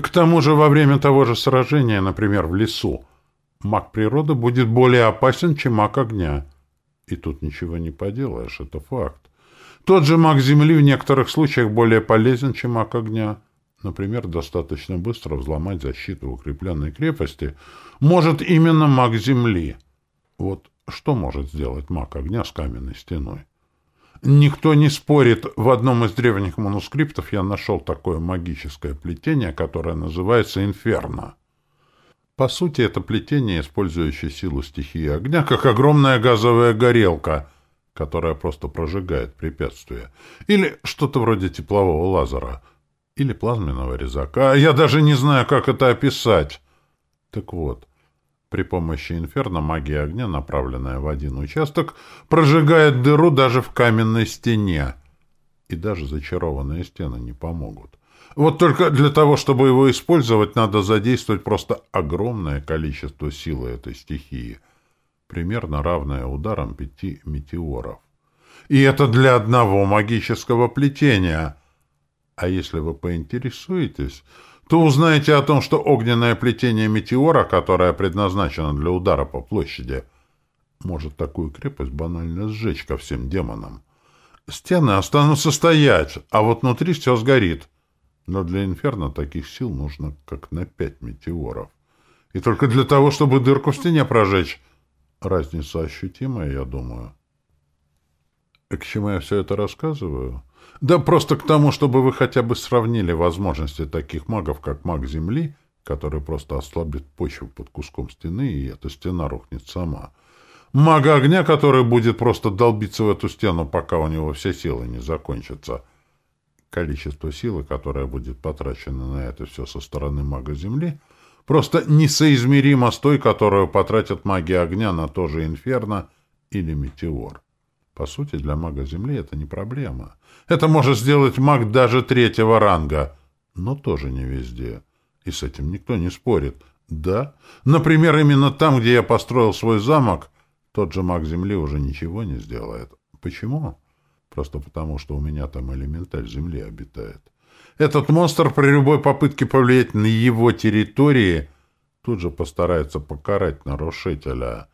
К тому же во время того же сражения, например, в лесу, маг природы будет более опасен, чем маг огня. И тут ничего не поделаешь, это факт. Тот же маг земли в некоторых случаях более полезен, чем маг огня. Например, достаточно быстро взломать защиту укрепленной крепости может именно маг земли. Вот что может сделать маг огня с каменной стеной? Никто не спорит, в одном из древних манускриптов я нашел такое магическое плетение, которое называется «Инферно». По сути, это плетение, использующее силу стихии огня, как огромная газовая горелка, которая просто прожигает препятствия. Или что-то вроде теплового лазера. Или плазменного резака. Я даже не знаю, как это описать. Так вот, при помощи инферно магия огня, направленная в один участок, прожигает дыру даже в каменной стене. И даже зачарованные стены не помогут. Вот только для того, чтобы его использовать, надо задействовать просто огромное количество силы этой стихии, примерно равное ударам пяти метеоров. И это для одного магического плетения. А если вы поинтересуетесь, то узнаете о том, что огненное плетение метеора, которое предназначено для удара по площади, может такую крепость банально сжечь ко всем демонам. Стены останутся стоять, а вот внутри все сгорит. Но для инферно таких сил нужно как на пять метеоров. И только для того, чтобы дырку в стене прожечь. Разница ощутимая, я думаю. К чему я все это рассказываю? Да просто к тому, чтобы вы хотя бы сравнили возможности таких магов, как маг Земли, который просто ослабит почву под куском стены, и эта стена рухнет сама. Мага огня, который будет просто долбиться в эту стену, пока у него все силы не закончатся — Количество силы, которое будет потрачено на это все со стороны мага Земли, просто несоизмеримо с той, которую потратят маги огня на то же инферно или метеор. По сути, для мага Земли это не проблема. Это может сделать маг даже третьего ранга, но тоже не везде. И с этим никто не спорит. Да, например, именно там, где я построил свой замок, тот же маг Земли уже ничего не сделает. Почему? Просто потому, что у меня там элементаль Земли обитает. Этот монстр при любой попытке повлиять на его территории тут же постарается покарать нарушителя.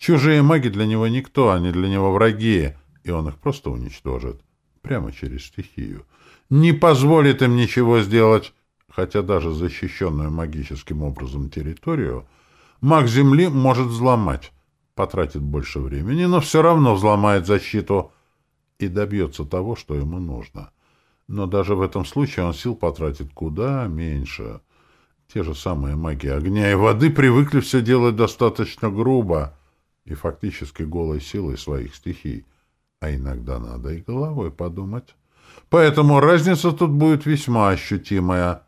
Чужие маги для него никто, они для него враги, и он их просто уничтожит. Прямо через стихию. Не позволит им ничего сделать, хотя даже защищенную магическим образом территорию маг Земли может взломать. Потратит больше времени, но все равно взломает защиту — и добьется того, что ему нужно. Но даже в этом случае он сил потратит куда меньше. Те же самые маги огня и воды привыкли все делать достаточно грубо и фактически голой силой своих стихий. А иногда надо и головой подумать. Поэтому разница тут будет весьма ощутимая.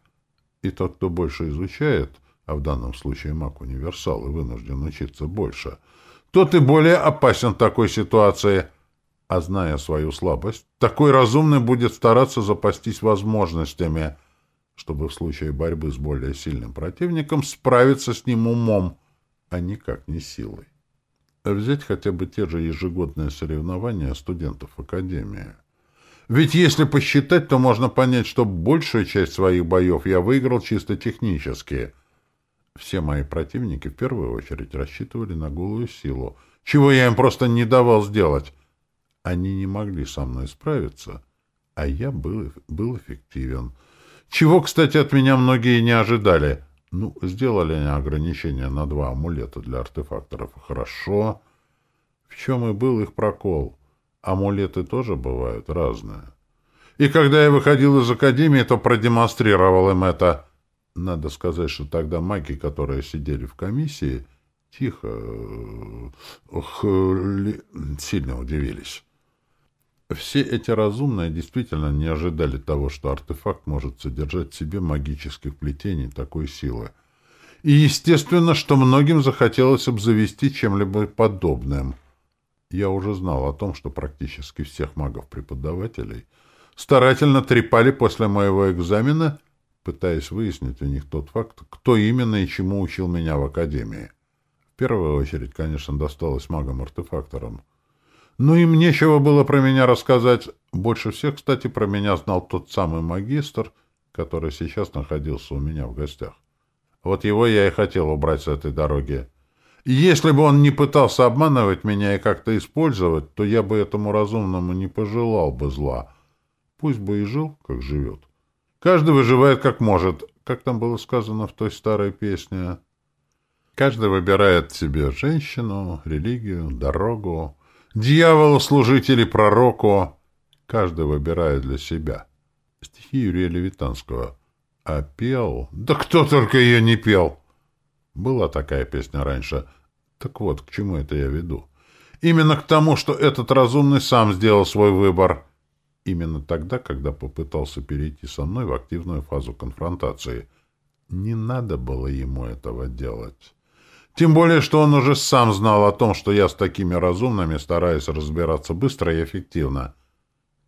И тот, кто больше изучает, а в данном случае маг-универсал и вынужден учиться больше, тот и более опасен в такой ситуации — а зная свою слабость, такой разумный будет стараться запастись возможностями, чтобы в случае борьбы с более сильным противником справиться с ним умом, а никак не силой. Взять хотя бы те же ежегодные соревнования студентов Академии. Ведь если посчитать, то можно понять, что большую часть своих боев я выиграл чисто технически. Все мои противники в первую очередь рассчитывали на голую силу, чего я им просто не давал сделать, они не могли со мной справиться, а я был, был эффективен. Чего, кстати, от меня многие не ожидали. Ну, сделали они ограничения на два амулета для артефакторов. Хорошо. В чем и был их прокол. Амулеты тоже бывают разные. И когда я выходил из академии, то продемонстрировал им это. Надо сказать, что тогда маги, которые сидели в комиссии, тихо, ох, сильно удивились. Все эти разумные действительно не ожидали того, что артефакт может содержать в себе магических плетений такой силы. И естественно, что многим захотелось обзавести чем-либо подобным. Я уже знал о том, что практически всех магов-преподавателей старательно трепали после моего экзамена, пытаясь выяснить у них тот факт, кто именно и чему учил меня в академии. В первую очередь, конечно, досталось магам-артефакторам — ну, им нечего было про меня рассказать. Больше всех, кстати, про меня знал тот самый магистр который сейчас находился у меня в гостях. Вот его я и хотел убрать с этой дороги. Если бы он не пытался обманывать меня и как-то использовать, то я бы этому разумному не пожелал бы зла. Пусть бы и жил, как живет. Каждый выживает как может, как там было сказано в той старой песне. Каждый выбирает себе женщину, религию, дорогу, дьяволу служить или пророку. Каждый выбирает для себя. Стихи Юрия Левитанского. А пел? Да кто только ее не пел! Была такая песня раньше. Так вот, к чему это я веду? Именно к тому, что этот разумный сам сделал свой выбор. Именно тогда, когда попытался перейти со мной в активную фазу конфронтации. Не надо было ему этого делать. Тем более, что он уже сам знал о том, что я с такими разумными стараюсь разбираться быстро и эффективно.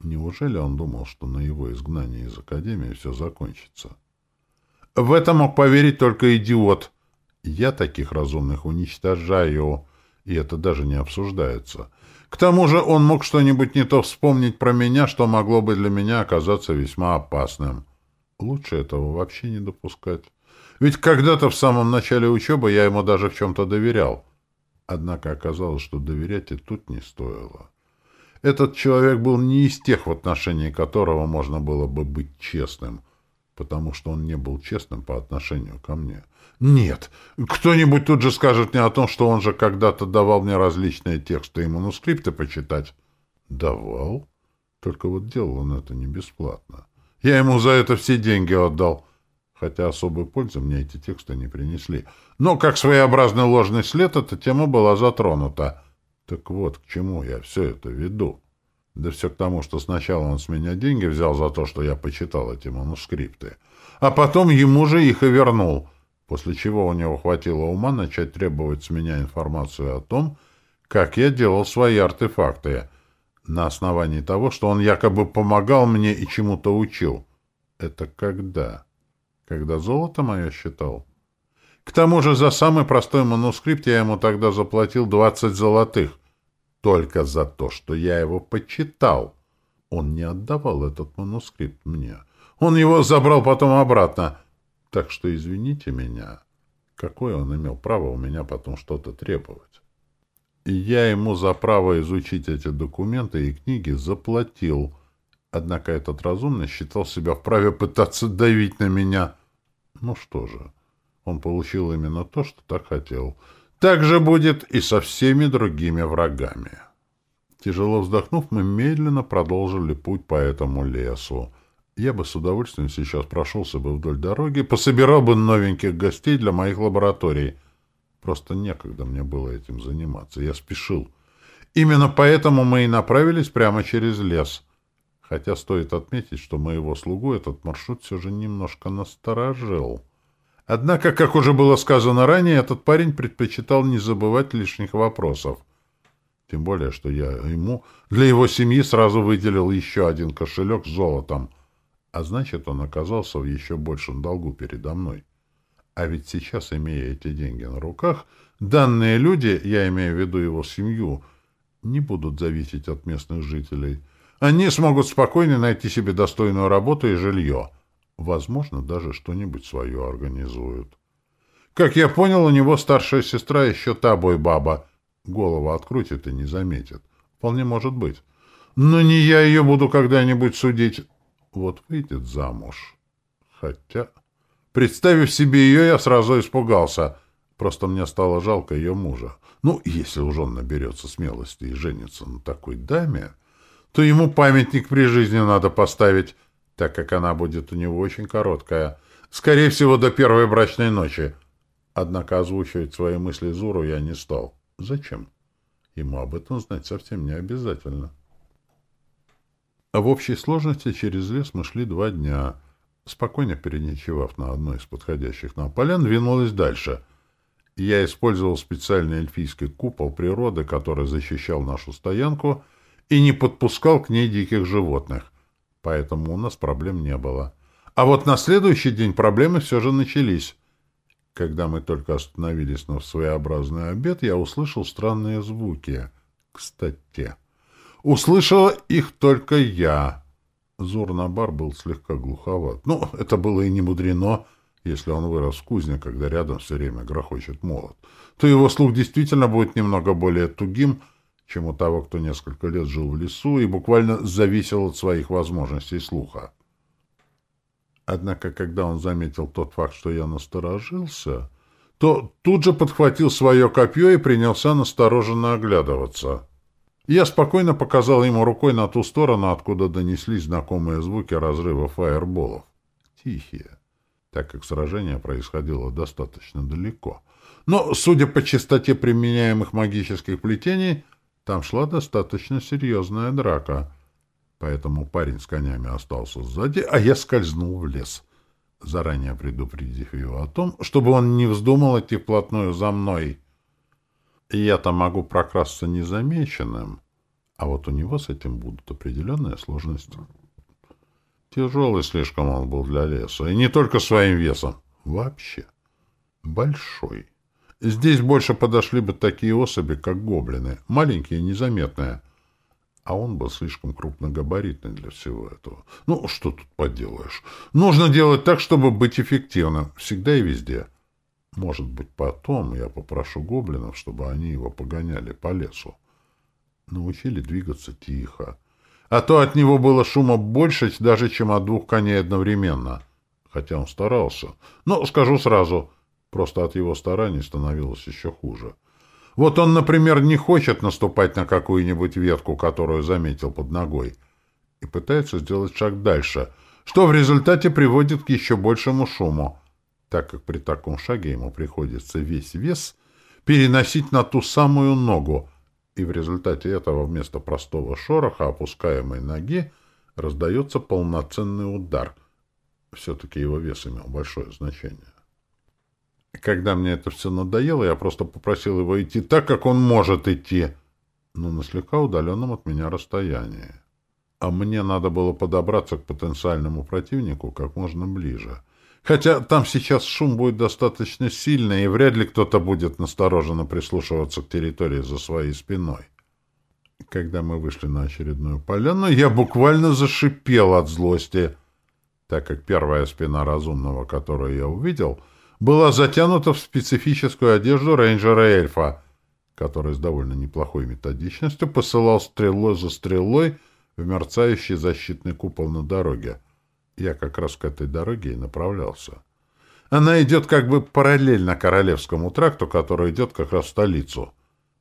Неужели он думал, что на его изгнании из Академии все закончится? В это мог поверить только идиот. Я таких разумных уничтожаю, и это даже не обсуждается. К тому же он мог что-нибудь не то вспомнить про меня, что могло бы для меня оказаться весьма опасным. Лучше этого вообще не допускать. Ведь когда-то в самом начале учебы я ему даже в чем-то доверял. Однако оказалось, что доверять и тут не стоило. Этот человек был не из тех, в отношении которого можно было бы быть честным, потому что он не был честным по отношению ко мне. Нет, кто-нибудь тут же скажет мне о том, что он же когда-то давал мне различные тексты и манускрипты почитать. Давал? Только вот делал он это не бесплатно. Я ему за это все деньги отдал, хотя особой пользы мне эти тексты не принесли. Но как своеобразный ложный след эта тема была затронута. Так вот, к чему я все это веду? Да все к тому, что сначала он с меня деньги взял за то, что я почитал эти манускрипты, а потом ему же их и вернул — после чего у него хватило ума начать требовать с меня информацию о том, как я делал свои артефакты, на основании того, что он якобы помогал мне и чему-то учил. Это когда? Когда золото мое считал? К тому же за самый простой манускрипт я ему тогда заплатил двадцать золотых. Только за то, что я его почитал. Он не отдавал этот манускрипт мне. Он его забрал потом обратно — так что извините меня. Какое он имел право у меня потом что-то требовать? И я ему за право изучить эти документы и книги заплатил. Однако этот разумный считал себя вправе пытаться давить на меня. Ну что же, он получил именно то, что так хотел. Так же будет и со всеми другими врагами. Тяжело вздохнув, мы медленно продолжили путь по этому лесу. Я бы с удовольствием сейчас прошелся бы вдоль дороги, пособирал бы новеньких гостей для моих лабораторий. Просто некогда мне было этим заниматься. Я спешил. Именно поэтому мы и направились прямо через лес. Хотя стоит отметить, что моего слугу этот маршрут все же немножко насторожил. Однако, как уже было сказано ранее, этот парень предпочитал не забывать лишних вопросов. Тем более, что я ему для его семьи сразу выделил еще один кошелек с золотом — а значит, он оказался в еще большем долгу передо мной. А ведь сейчас, имея эти деньги на руках, данные люди, я имею в виду его семью, не будут зависеть от местных жителей. Они смогут спокойно найти себе достойную работу и жилье. Возможно, даже что-нибудь свое организуют. Как я понял, у него старшая сестра еще та бой-баба. Голову открутит и не заметит. Вполне может быть. Но не я ее буду когда-нибудь судить. Вот выйдет замуж. Хотя... Представив себе ее, я сразу испугался. Просто мне стало жалко ее мужа. Ну, если уж он наберется смелости и женится на такой даме, то ему памятник при жизни надо поставить, так как она будет у него очень короткая. Скорее всего, до первой брачной ночи. Однако озвучивать свои мысли Зуру я не стал. Зачем? Ему об этом знать совсем не обязательно. В общей сложности через лес мы шли два дня. Спокойно переночевав на одной из подходящих нам полян, двинулась дальше. Я использовал специальный эльфийский купол природы, который защищал нашу стоянку и не подпускал к ней диких животных. Поэтому у нас проблем не было. А вот на следующий день проблемы все же начались. Когда мы только остановились на своеобразный обед, я услышал странные звуки. Кстати... Услышала их только я. Зурнабар был слегка глуховат. Ну, это было и не мудрено, если он вырос в кузне, когда рядом все время грохочет молот. То его слух действительно будет немного более тугим, чем у того, кто несколько лет жил в лесу и буквально зависел от своих возможностей слуха. Однако, когда он заметил тот факт, что я насторожился, то тут же подхватил свое копье и принялся настороженно оглядываться. Я спокойно показал ему рукой на ту сторону, откуда донеслись знакомые звуки разрыва фаерболов. Тихие, так как сражение происходило достаточно далеко. Но, судя по частоте применяемых магических плетений, там шла достаточно серьезная драка. Поэтому парень с конями остался сзади, а я скользнул в лес, заранее предупредив его о том, чтобы он не вздумал идти вплотную за мной. Я-то могу прокрасться незамеченным, а вот у него с этим будут определенные сложности. Тяжелый слишком он был для леса, и не только своим весом, вообще. Большой. Здесь больше подошли бы такие особи, как гоблины, маленькие и незаметные. А он был слишком крупногабаритный для всего этого. Ну, что тут поделаешь? Нужно делать так, чтобы быть эффективным. Всегда и везде. Может быть, потом я попрошу гоблинов, чтобы они его погоняли по лесу. Научили двигаться тихо. А то от него было шума больше, даже чем от двух коней одновременно. Хотя он старался. Но, скажу сразу, Просто от его стараний становилось еще хуже. Вот он, например, не хочет наступать на какую-нибудь ветку, которую заметил под ногой, и пытается сделать шаг дальше, что в результате приводит к еще большему шуму, так как при таком шаге ему приходится весь вес переносить на ту самую ногу, и в результате этого вместо простого шороха опускаемой ноги раздается полноценный удар. Все-таки его вес имел большое значение. Когда мне это все надоело, я просто попросил его идти так, как он может идти, но на слегка удаленном от меня расстоянии. А мне надо было подобраться к потенциальному противнику как можно ближе. Хотя там сейчас шум будет достаточно сильный, и вряд ли кто-то будет настороженно прислушиваться к территории за своей спиной. Когда мы вышли на очередную поляну, я буквально зашипел от злости, так как первая спина разумного, которую я увидел — была затянута в специфическую одежду рейнджера-эльфа, который с довольно неплохой методичностью посылал стрелой за стрелой в мерцающий защитный купол на дороге. Я как раз к этой дороге и направлялся. Она идет как бы параллельно Королевскому тракту, который идет как раз в столицу.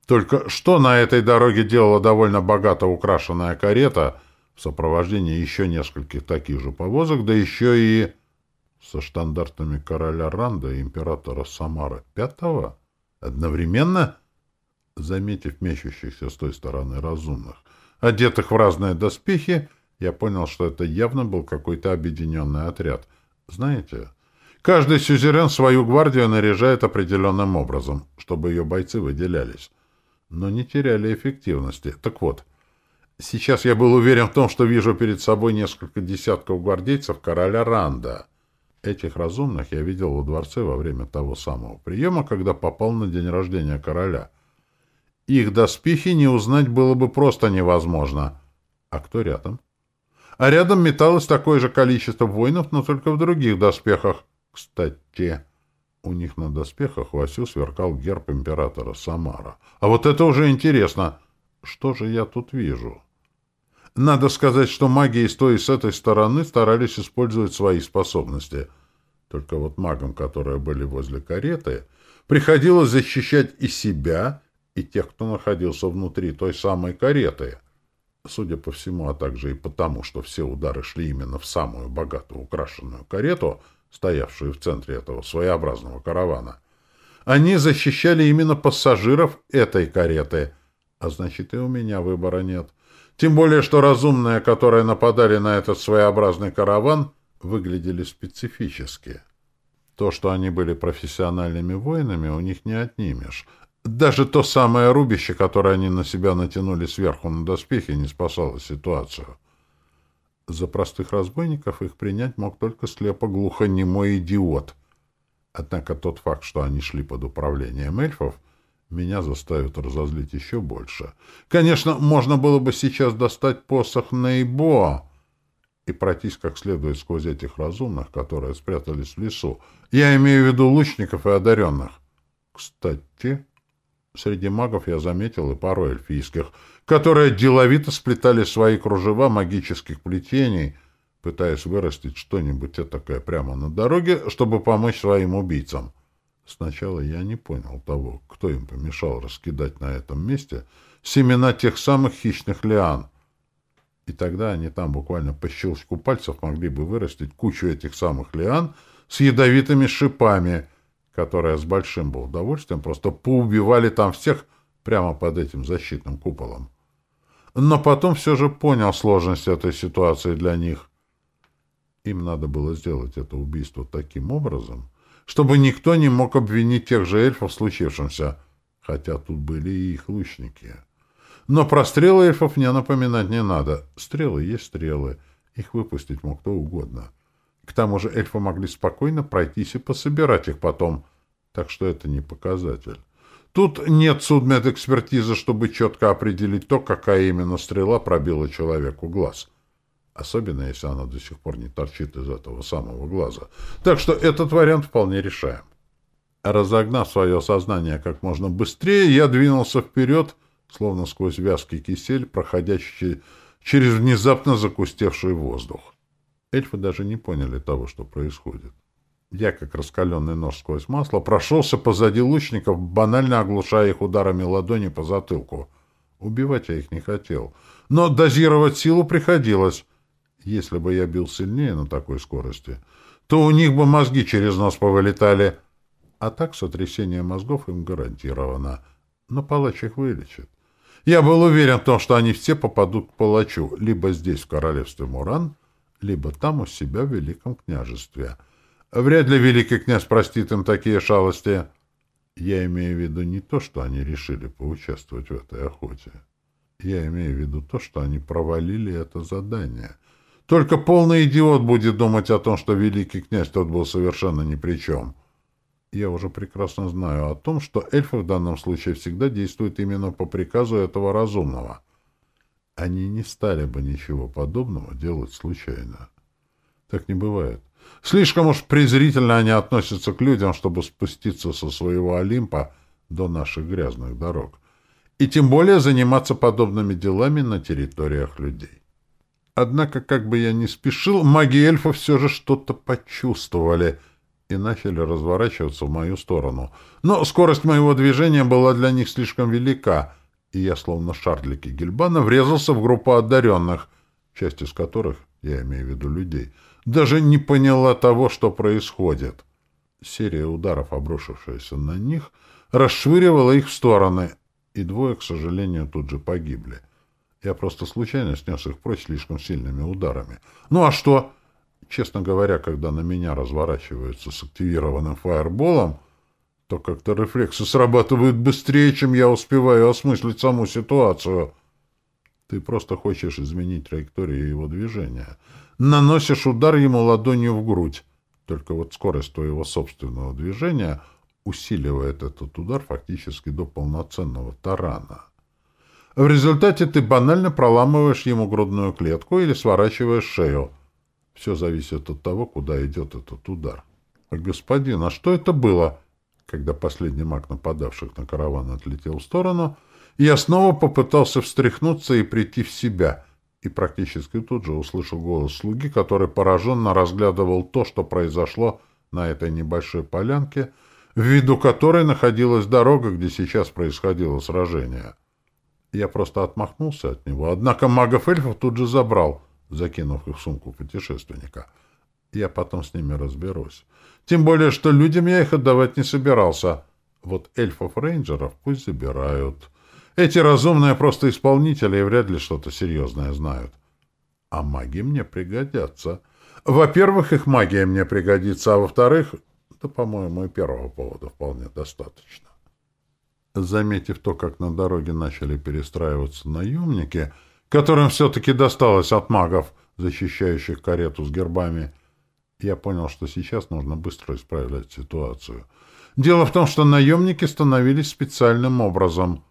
Только что на этой дороге делала довольно богато украшенная карета в сопровождении еще нескольких таких же повозок, да еще и со штандартами короля Ранда и императора Самара Пятого? Одновременно? Заметив мечущихся с той стороны разумных, одетых в разные доспехи, я понял, что это явно был какой-то объединенный отряд. Знаете, каждый сюзерен свою гвардию наряжает определенным образом, чтобы ее бойцы выделялись, но не теряли эффективности. Так вот, сейчас я был уверен в том, что вижу перед собой несколько десятков гвардейцев короля Ранда — Этих разумных я видел во дворце во время того самого приема, когда попал на день рождения короля. Их доспехи не узнать было бы просто невозможно. А кто рядом? А рядом металось такое же количество воинов, но только в других доспехах. Кстати, у них на доспехах вовсю сверкал герб императора Самара. А вот это уже интересно. Что же я тут вижу? Надо сказать, что маги и с той, и с этой стороны старались использовать свои способности. Только вот магам, которые были возле кареты, приходилось защищать и себя, и тех, кто находился внутри той самой кареты. Судя по всему, а также и потому, что все удары шли именно в самую богато украшенную карету, стоявшую в центре этого своеобразного каравана, они защищали именно пассажиров этой кареты, а значит и у меня выбора нет — тем более, что разумные, которые нападали на этот своеобразный караван, выглядели специфически. То, что они были профессиональными воинами, у них не отнимешь. Даже то самое рубище, которое они на себя натянули сверху на доспехи, не спасало ситуацию. За простых разбойников их принять мог только слепо-глухонемой идиот. Однако тот факт, что они шли под управлением эльфов — меня заставит разозлить еще больше. Конечно, можно было бы сейчас достать посох Нейбо, и пройтись как следует сквозь этих разумных, которые спрятались в лесу. Я имею в виду лучников и одаренных. Кстати, среди магов я заметил и пару эльфийских, которые деловито сплетали свои кружева магических плетений, пытаясь вырастить что-нибудь этакое прямо на дороге, чтобы помочь своим убийцам. Сначала я не понял того, кто им помешал раскидать на этом месте семена тех самых хищных лиан. И тогда они там буквально по щелчку пальцев могли бы вырастить кучу этих самых лиан с ядовитыми шипами, которые с большим бы удовольствием просто поубивали там всех прямо под этим защитным куполом. Но потом все же понял сложность этой ситуации для них. Им надо было сделать это убийство таким образом, чтобы никто не мог обвинить тех же эльфов в случившемся, хотя тут были и их лучники. Но про стрелы эльфов мне напоминать не надо. Стрелы есть стрелы. Их выпустить мог кто угодно. К тому же эльфы могли спокойно пройтись и пособирать их потом. Так что это не показатель. Тут нет судмедэкспертизы, чтобы четко определить то, какая именно стрела пробила человеку глаз. Особенно, если она до сих пор не торчит из этого самого глаза. Так что этот вариант вполне решаем. Разогнав свое сознание как можно быстрее, я двинулся вперед, словно сквозь вязкий кисель, проходящий через внезапно закустевший воздух. Эльфы даже не поняли того, что происходит. Я, как раскаленный нож сквозь масло, прошелся позади лучников, банально оглушая их ударами ладони по затылку. Убивать я их не хотел. Но дозировать силу приходилось. Если бы я бил сильнее на такой скорости, то у них бы мозги через нос повылетали. А так сотрясение мозгов им гарантировано. Но палач их вылечит. Я был уверен в том, что они все попадут к палачу, либо здесь, в королевстве Муран, либо там у себя в Великом княжестве. Вряд ли великий князь простит им такие шалости. Я имею в виду не то, что они решили поучаствовать в этой охоте. Я имею в виду то, что они провалили это задание. Только полный идиот будет думать о том, что великий князь тот был совершенно ни при чем. Я уже прекрасно знаю о том, что эльфы в данном случае всегда действуют именно по приказу этого разумного. Они не стали бы ничего подобного делать случайно. Так не бывает. Слишком уж презрительно они относятся к людям, чтобы спуститься со своего Олимпа до наших грязных дорог. И тем более заниматься подобными делами на территориях людей. Однако, как бы я ни спешил, маги эльфов все же что-то почувствовали — и начали разворачиваться в мою сторону. Но скорость моего движения была для них слишком велика, и я, словно шардлики Гельбана, врезался в группу одаренных, часть из которых, я имею в виду людей, даже не поняла того, что происходит. Серия ударов, обрушившаяся на них, расшвыривала их в стороны, и двое, к сожалению, тут же погибли. Я просто случайно снес их прочь слишком сильными ударами. Ну а что? Честно говоря, когда на меня разворачиваются с активированным фаерболом, то как-то рефлексы срабатывают быстрее, чем я успеваю осмыслить саму ситуацию. Ты просто хочешь изменить траекторию его движения. Наносишь удар ему ладонью в грудь. Только вот скорость твоего собственного движения усиливает этот удар фактически до полноценного тарана. В результате ты банально проламываешь ему грудную клетку или сворачиваешь шею — все зависит от того, куда идет этот удар. Господин, а что это было? Когда последний маг нападавших на караван отлетел в сторону, я снова попытался встряхнуться и прийти в себя, и практически тут же услышал голос слуги, который пораженно разглядывал то, что произошло на этой небольшой полянке, в виду которой находилась дорога, где сейчас происходило сражение. Я просто отмахнулся от него, однако магов-эльфов тут же забрал — закинув их в сумку путешественника. Я потом с ними разберусь. Тем более, что людям я их отдавать не собирался. Вот эльфов-рейнджеров пусть забирают. Эти разумные просто исполнители и вряд ли что-то серьезное знают. А маги мне пригодятся. Во-первых, их магия мне пригодится, а во-вторых, да, по-моему, и первого повода вполне достаточно. Заметив то, как на дороге начали перестраиваться наемники, которым все-таки досталось от магов, защищающих карету с гербами. Я понял, что сейчас нужно быстро исправлять ситуацию. Дело в том, что наемники становились специальным образом.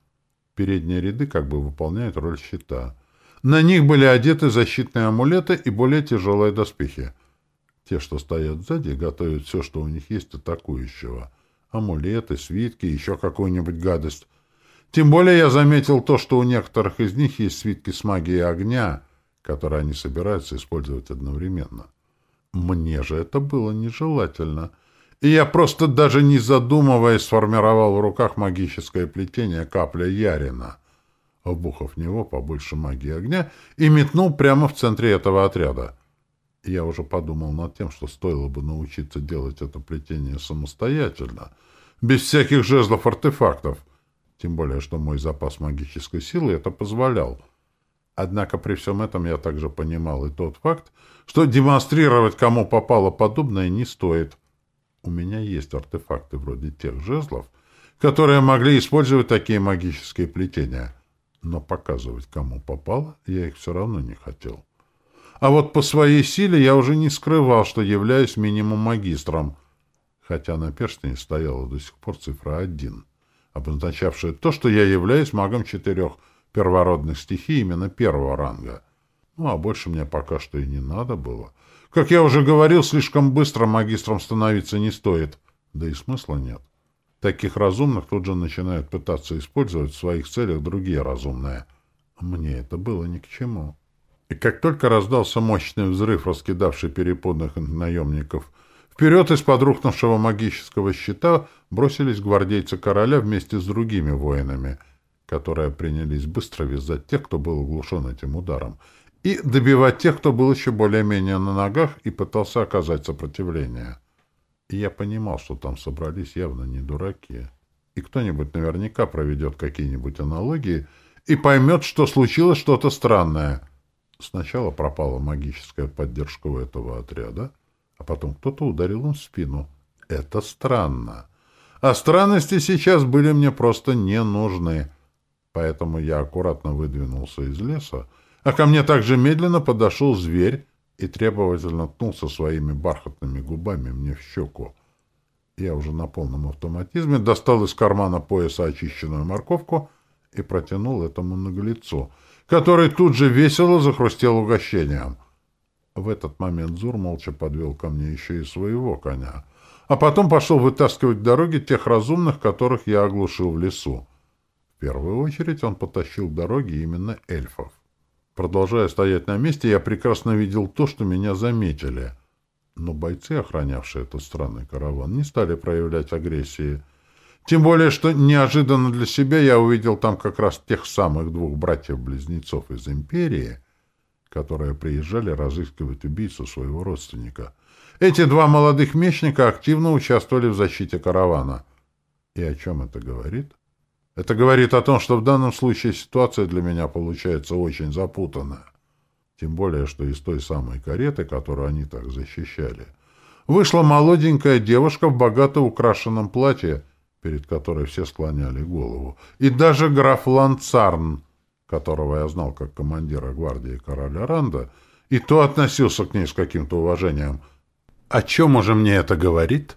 Передние ряды как бы выполняют роль щита. На них были одеты защитные амулеты и более тяжелые доспехи. Те, что стоят сзади, готовят все, что у них есть атакующего. Амулеты, свитки, еще какую-нибудь гадость. Тем более я заметил то, что у некоторых из них есть свитки с магией огня, которые они собираются использовать одновременно. Мне же это было нежелательно. И я просто даже не задумываясь сформировал в руках магическое плетение капля Ярина, обухав в него побольше магии огня и метнул прямо в центре этого отряда. Я уже подумал над тем, что стоило бы научиться делать это плетение самостоятельно, без всяких жезлов-артефактов, тем более, что мой запас магической силы это позволял. Однако при всем этом я также понимал и тот факт, что демонстрировать кому попало подобное не стоит. У меня есть артефакты вроде тех жезлов, которые могли использовать такие магические плетения, но показывать кому попало я их все равно не хотел. А вот по своей силе я уже не скрывал, что являюсь минимум-магистром, хотя на перстне стояла до сих пор цифра один, обозначавшая то, что я являюсь магом четырех первородных стихий именно первого ранга. Ну, а больше мне пока что и не надо было. Как я уже говорил, слишком быстро магистром становиться не стоит, да и смысла нет. Таких разумных тут же начинают пытаться использовать в своих целях другие разумные. Мне это было ни к чему. И как только раздался мощный взрыв, раскидавший перепуганных наемников, вперед из-под рухнувшего магического щита бросились гвардейцы короля вместе с другими воинами, которые принялись быстро вязать тех, кто был оглушен этим ударом, и добивать тех, кто был еще более-менее на ногах и пытался оказать сопротивление. И я понимал, что там собрались явно не дураки. И кто-нибудь наверняка проведет какие-нибудь аналогии и поймет, что случилось что-то странное — Сначала пропала магическая поддержка у этого отряда, а потом кто-то ударил им в спину. Это странно. А странности сейчас были мне просто не нужны. Поэтому я аккуратно выдвинулся из леса, а ко мне также медленно подошел зверь и требовательно ткнулся своими бархатными губами мне в щеку. Я уже на полном автоматизме достал из кармана пояса очищенную морковку и протянул этому наглецу — который тут же весело захрустел угощением. В этот момент Зур молча подвел ко мне еще и своего коня, а потом пошел вытаскивать к дороге тех разумных, которых я оглушил в лесу. В первую очередь он потащил к дороге именно эльфов. Продолжая стоять на месте, я прекрасно видел то, что меня заметили. Но бойцы, охранявшие этот странный караван, не стали проявлять агрессии — тем более, что неожиданно для себя я увидел там как раз тех самых двух братьев-близнецов из империи, которые приезжали разыскивать убийцу своего родственника. Эти два молодых мечника активно участвовали в защите каравана. И о чем это говорит? Это говорит о том, что в данном случае ситуация для меня получается очень запутанная. Тем более, что из той самой кареты, которую они так защищали, вышла молоденькая девушка в богато украшенном платье перед которой все склоняли голову, и даже граф Ланцарн, которого я знал как командира гвардии короля Ранда, и то относился к ней с каким-то уважением. О чем уже мне это говорит?